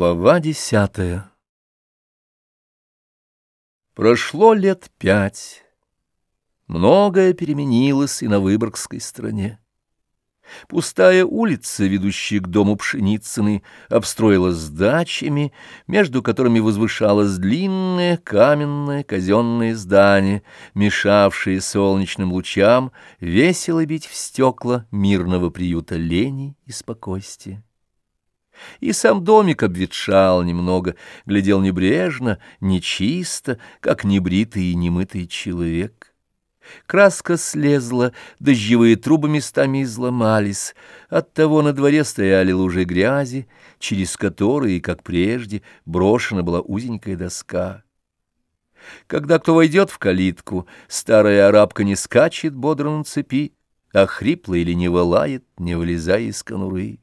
Глава десятая Прошло лет пять. Многое переменилось и на Выборгской стороне. Пустая улица, ведущая к дому Пшеницыной, обстроилась дачами, между которыми возвышалось длинное каменное казенное здание, мешавшее солнечным лучам весело бить в стекла мирного приюта лени и спокойствия. И сам домик обветшал немного, глядел небрежно, нечисто, как небритый и немытый человек. Краска слезла, дождевые трубы местами изломались, оттого на дворе стояли лужи грязи, через которые, как прежде, брошена была узенькая доска. Когда кто войдет в калитку, старая арабка не скачет бодро на цепи, а хрипло или не вылает, не вылезая из конуры.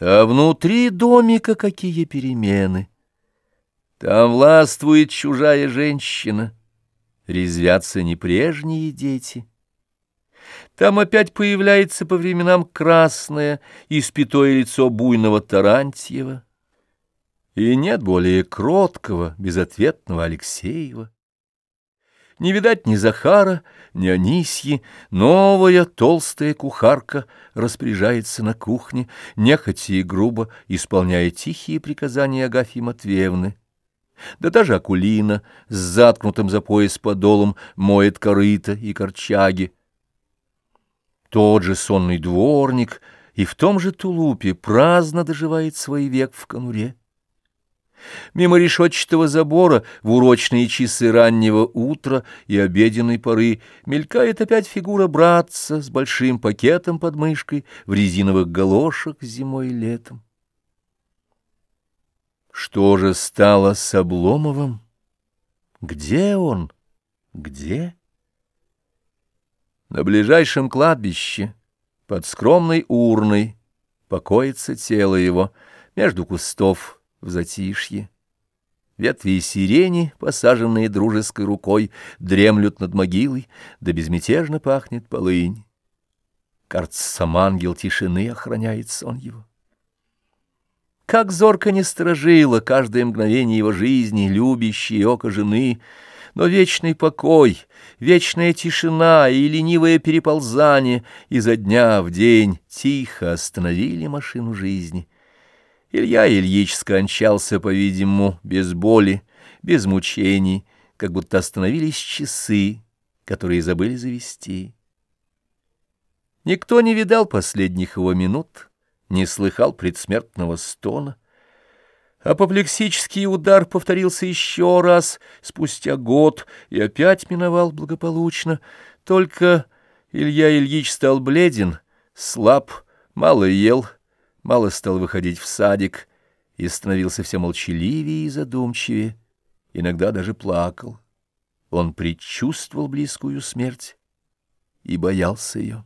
А внутри домика какие перемены! Там властвует чужая женщина — резвятся не прежние дети. Там опять появляется по временам красное, испятое лицо буйного Тарантьева, и нет более кроткого, безответного Алексеева. Не видать ни Захара, ни Анисьи, новая толстая кухарка распоряжается на кухне, нехотя и грубо исполняя тихие приказания Агафьи Матвеевны. Да даже Акулина с заткнутым за пояс подолом моет корыто и корчаги. Тот же сонный дворник и в том же тулупе праздно доживает свой век в конуре. Мимо решетчатого забора в урочные часы раннего утра и обеденной поры мелькает опять фигура братца с большим пакетом под мышкой в резиновых галошах зимой и летом. Что же стало с Обломовым? Где он? Где? На ближайшем кладбище, под скромной урной, покоится тело его между кустов в затишье. Ветви сирени, посаженные дружеской рукой, дремлют над могилой, да безмятежно пахнет полынь. Кажется, сам ангел тишины охраняет сон его. Как зорко не сторожило каждое мгновение его жизни, любящее око жены, но вечный покой, вечная тишина и ленивое переползание изо дня в день тихо остановили машину жизни. Илья Ильич скончался, по-видимому, без боли, без мучений, как будто остановились часы, которые забыли завести. Никто не видал последних его минут, не слыхал предсмертного стона. Апоплексический удар повторился еще раз, спустя год, и опять миновал благополучно. Только Илья Ильич стал бледен, слаб, мало ел, мало стал выходить в садик и становился все молчаливее и задумчивее, иногда даже плакал. Он предчувствовал близкую смерть и боялся ее.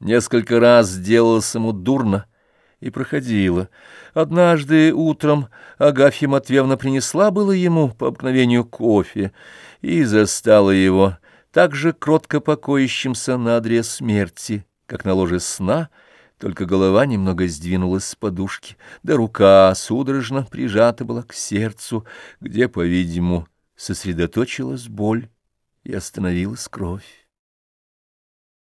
Несколько раз сделалось ему дурно и проходило. Однажды утром Агафья Матвеевна принесла было ему по обыкновению кофе и застала его так же кротко покоящимся на адре смерти, как на ложе сна, только голова немного сдвинулась с подушки, да рука судорожно прижата была к сердцу, где, по-видимому, сосредоточилась боль и остановилась кровь.